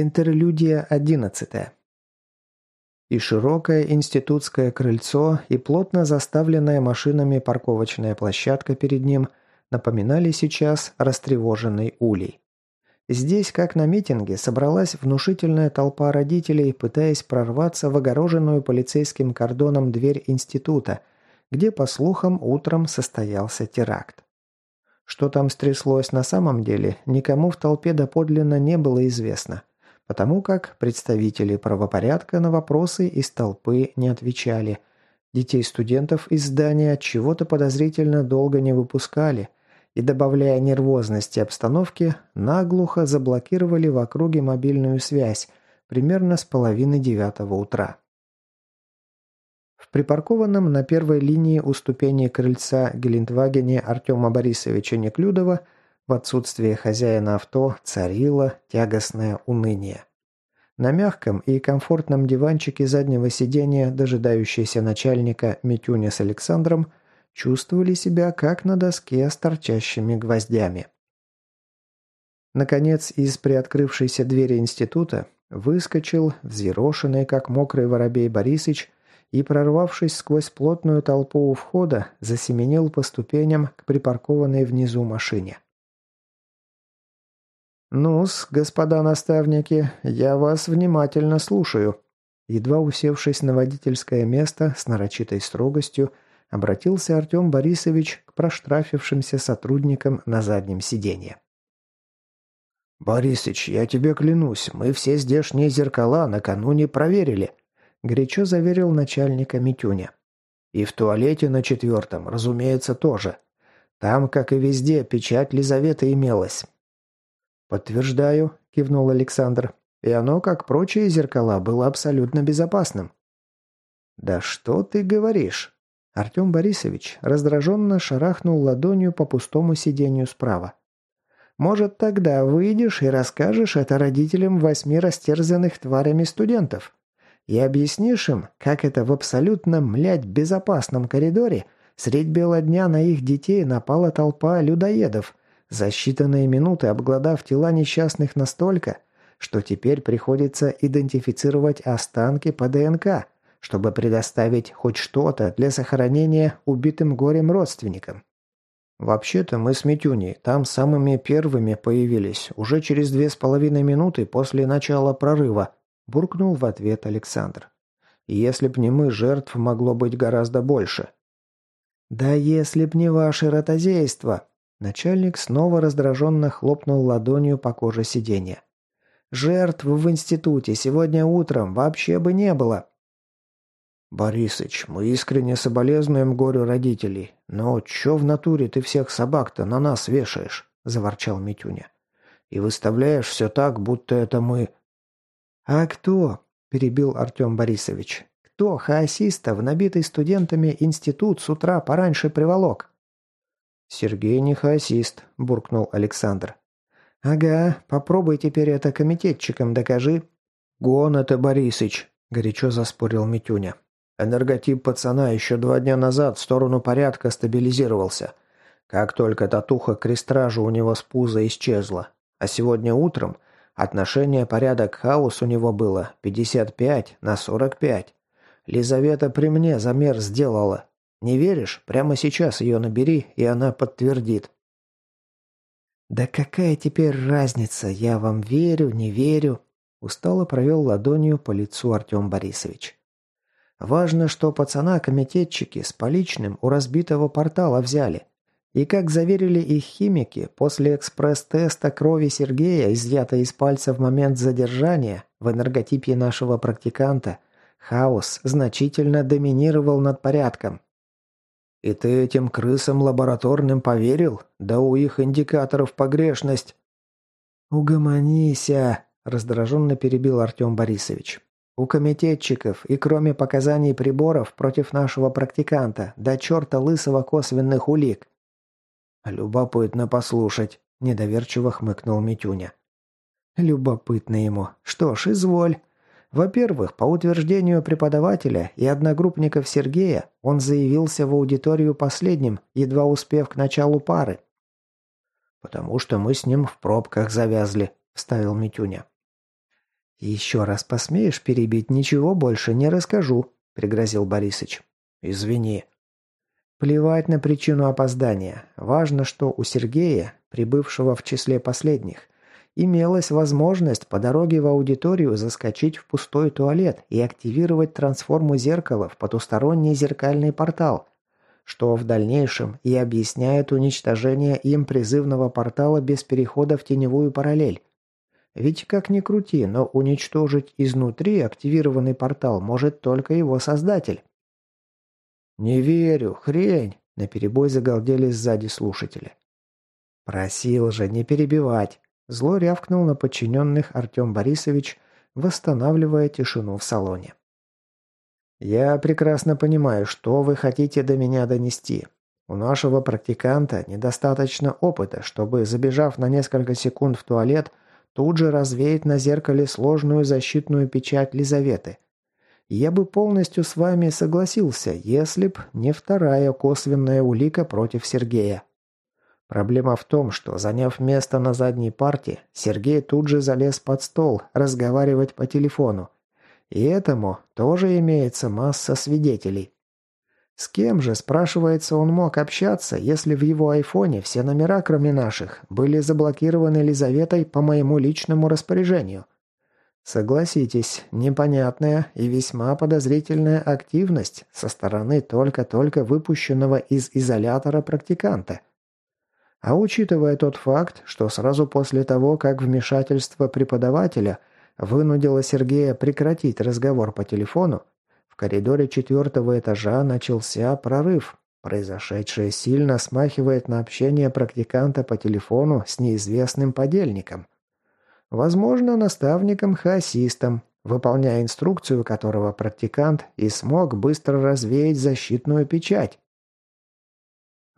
Интерлюдия одиннадцатая. И широкое институтское крыльцо, и плотно заставленная машинами парковочная площадка перед ним напоминали сейчас растревоженный улей. Здесь, как на митинге, собралась внушительная толпа родителей, пытаясь прорваться в огороженную полицейским кордоном дверь института, где, по слухам, утром состоялся теракт. Что там стряслось на самом деле, никому в толпе доподлинно не было известно, потому как представители правопорядка на вопросы из толпы не отвечали. Детей студентов из здания от чего-то подозрительно долго не выпускали и, добавляя нервозности обстановки, наглухо заблокировали в округе мобильную связь примерно с половины девятого утра. В припаркованном на первой линии у ступени крыльца Гелендвагене Артема Борисовича Неклюдова в отсутствие хозяина авто царило тягостное уныние. На мягком и комфортном диванчике заднего сиденья, дожидающийся начальника Митюня с Александром, чувствовали себя как на доске с торчащими гвоздями. Наконец, из приоткрывшейся двери института выскочил взъерошенный, как мокрый воробей Борисыч, и, прорвавшись сквозь плотную толпу у входа, засеменил по ступеням к припаркованной внизу машине. «Ну-с, господа наставники, я вас внимательно слушаю», едва усевшись на водительское место с нарочитой строгостью, обратился Артем Борисович к проштрафившимся сотрудникам на заднем сиденье. «Борисыч, я тебе клянусь, мы все здешние зеркала накануне проверили», горячо заверил начальника Митюня. И в туалете на четвертом, разумеется, тоже. Там, как и везде, печать Лизаветы имелась. «Подтверждаю», – кивнул Александр. «И оно, как прочие зеркала, было абсолютно безопасным». «Да что ты говоришь?» Артем Борисович раздраженно шарахнул ладонью по пустому сиденью справа. «Может, тогда выйдешь и расскажешь это родителям восьми растерзанных тварями студентов?» И объяснишь им, как это в абсолютно, млядь, безопасном коридоре средь бела дня на их детей напала толпа людоедов, за считанные минуты обглодав тела несчастных настолько, что теперь приходится идентифицировать останки по ДНК, чтобы предоставить хоть что-то для сохранения убитым горем родственникам. Вообще-то мы с Митюней там самыми первыми появились, уже через две с половиной минуты после начала прорыва, буркнул в ответ Александр. «Если б не мы, жертв могло быть гораздо больше». «Да если б не ваше ротозейство!» Начальник снова раздраженно хлопнул ладонью по коже сиденья. «Жертв в институте сегодня утром вообще бы не было!» «Борисыч, мы искренне соболезнуем горю родителей, но чё в натуре ты всех собак-то на нас вешаешь?» – заворчал Митюня. «И выставляешь все так, будто это мы...» «А кто?» – перебил Артем Борисович. «Кто хаосиста в набитый студентами институт с утра пораньше приволок?» «Сергей не хаосист», – буркнул Александр. «Ага, попробуй теперь это комитетчикам докажи». «Гон это, Борисыч», – горячо заспорил Митюня. «Энерготип пацана еще два дня назад в сторону порядка стабилизировался. Как только татуха к крестражу у него с пуза исчезла. А сегодня утром Отношение порядок-хаос у него было 55 на 45. Лизавета при мне замер сделала. Не веришь? Прямо сейчас ее набери, и она подтвердит. «Да какая теперь разница, я вам верю, не верю?» Устало провел ладонью по лицу Артем Борисович. «Важно, что пацана-комитетчики с поличным у разбитого портала взяли. И как заверили их химики, после экспресс-теста крови Сергея, изъятой из пальца в момент задержания, в энерготипе нашего практиканта, хаос значительно доминировал над порядком. «И ты этим крысам лабораторным поверил? Да у их индикаторов погрешность!» «Угомонися!» – раздраженно перебил Артем Борисович. «У комитетчиков и кроме показаний приборов против нашего практиканта до черта лысого косвенных улик. «Любопытно послушать», – недоверчиво хмыкнул Митюня. «Любопытно ему. Что ж, изволь. Во-первых, по утверждению преподавателя и одногруппников Сергея, он заявился в аудиторию последним, едва успев к началу пары. «Потому что мы с ним в пробках завязли», – вставил Митюня. «Еще раз посмеешь перебить, ничего больше не расскажу», – пригрозил Борисыч. «Извини». Плевать на причину опоздания. Важно, что у Сергея, прибывшего в числе последних, имелась возможность по дороге в аудиторию заскочить в пустой туалет и активировать трансформу зеркала в потусторонний зеркальный портал, что в дальнейшем и объясняет уничтожение им призывного портала без перехода в теневую параллель. Ведь как ни крути, но уничтожить изнутри активированный портал может только его создатель. «Не верю, хрень!» – наперебой загалдели сзади слушатели. «Просил же не перебивать!» – зло рявкнул на подчиненных Артем Борисович, восстанавливая тишину в салоне. «Я прекрасно понимаю, что вы хотите до меня донести. У нашего практиканта недостаточно опыта, чтобы, забежав на несколько секунд в туалет, тут же развеять на зеркале сложную защитную печать Лизаветы. Я бы полностью с вами согласился, если б не вторая косвенная улика против Сергея. Проблема в том, что, заняв место на задней парте, Сергей тут же залез под стол разговаривать по телефону. И этому тоже имеется масса свидетелей. С кем же, спрашивается, он мог общаться, если в его айфоне все номера, кроме наших, были заблокированы Лизаветой по моему личному распоряжению? Согласитесь, непонятная и весьма подозрительная активность со стороны только-только выпущенного из изолятора практиканта. А учитывая тот факт, что сразу после того, как вмешательство преподавателя вынудило Сергея прекратить разговор по телефону, коридоре четвертого этажа начался прорыв. Произошедшее сильно смахивает на общение практиканта по телефону с неизвестным подельником. Возможно, наставником-хаосистом, выполняя инструкцию которого практикант и смог быстро развеять защитную печать.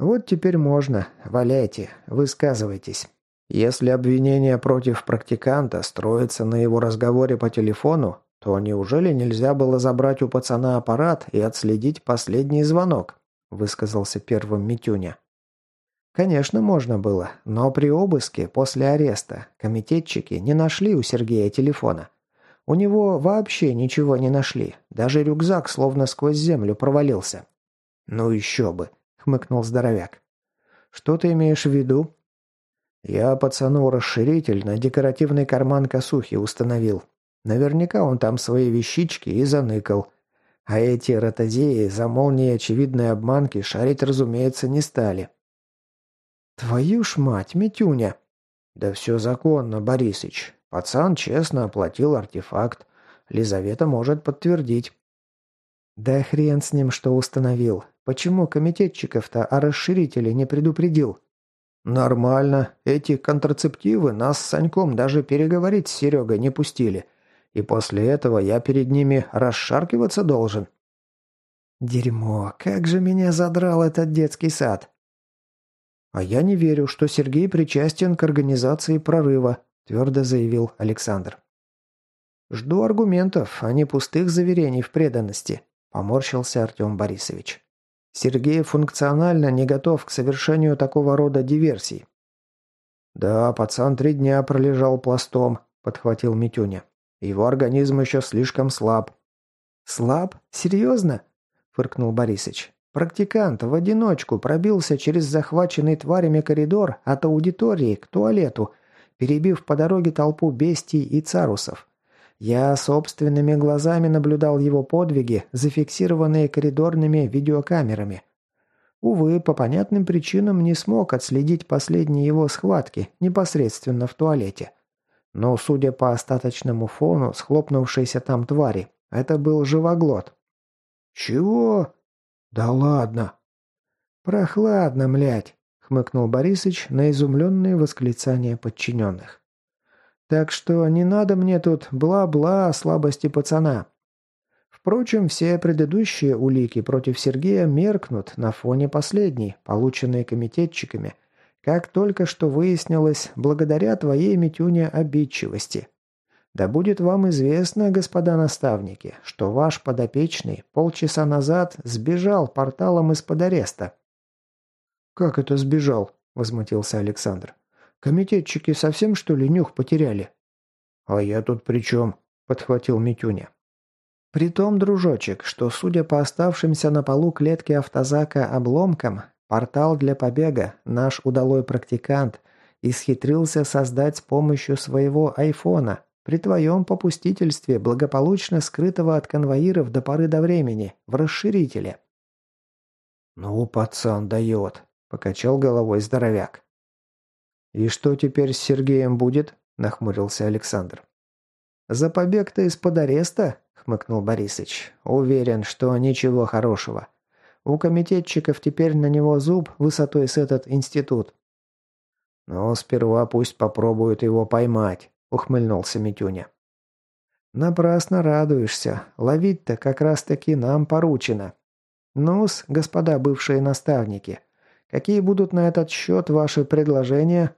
Вот теперь можно. Валяйте, высказывайтесь. Если обвинение против практиканта строится на его разговоре по телефону, то неужели нельзя было забрать у пацана аппарат и отследить последний звонок?» – высказался первым Митюня. Конечно, можно было, но при обыске после ареста комитетчики не нашли у Сергея телефона. У него вообще ничего не нашли, даже рюкзак словно сквозь землю провалился. «Ну еще бы», – хмыкнул здоровяк. «Что ты имеешь в виду?» «Я пацану расширитель на декоративный карман косухи установил. Наверняка он там свои вещички и заныкал. А эти ротозеи за молнией очевидной обманки шарить, разумеется, не стали. «Твою ж мать, Митюня!» «Да все законно, Борисыч. Пацан честно оплатил артефакт. Лизавета может подтвердить». «Да хрен с ним, что установил. Почему комитетчиков-то о расширителе не предупредил?» «Нормально. Эти контрацептивы нас с Саньком даже переговорить с Серегой не пустили. И после этого я перед ними расшаркиваться должен. Дерьмо, как же меня задрал этот детский сад. А я не верю, что Сергей причастен к организации прорыва, твердо заявил Александр. Жду аргументов, а не пустых заверений в преданности, поморщился Артем Борисович. Сергей функционально не готов к совершению такого рода диверсий. «Да, пацан три дня пролежал пластом», — подхватил Митюня. Его организм еще слишком слаб». «Слаб? Серьезно?» – фыркнул Борисыч. «Практикант в одиночку пробился через захваченный тварями коридор от аудитории к туалету, перебив по дороге толпу бестий и царусов. Я собственными глазами наблюдал его подвиги, зафиксированные коридорными видеокамерами. Увы, по понятным причинам не смог отследить последние его схватки непосредственно в туалете. Но, судя по остаточному фону схлопнувшейся там твари, это был живоглот. «Чего?» «Да ладно!» «Прохладно, млять!» — хмыкнул Борисыч на изумленные восклицания подчиненных. «Так что не надо мне тут бла-бла о слабости пацана. Впрочем, все предыдущие улики против Сергея меркнут на фоне последней, полученной комитетчиками, как только что выяснилось, благодаря твоей, Митюне, обидчивости. Да будет вам известно, господа наставники, что ваш подопечный полчаса назад сбежал порталом из-под ареста». «Как это сбежал?» – возмутился Александр. «Комитетчики совсем, что ли, нюх потеряли?» «А я тут при чем?» подхватил Митюня. Притом, дружочек, что, судя по оставшимся на полу клетки автозака обломкам, портал для побега наш удалой практикант исхитрился создать с помощью своего айфона, при твоем попустительстве благополучно скрытого от конвоиров до поры до времени, в расширителе. «Ну, пацан дает», — покачал головой здоровяк. «И что теперь с Сергеем будет?» – нахмурился Александр. «За побег-то из-под ареста?» – хмыкнул Борисыч. «Уверен, что ничего хорошего. У комитетчиков теперь на него зуб высотой с этот институт». «Но сперва пусть попробуют его поймать», – ухмыльнулся Митюня. «Напрасно радуешься. Ловить-то как раз-таки нам поручено. Ну-с, господа бывшие наставники, какие будут на этот счет ваши предложения?»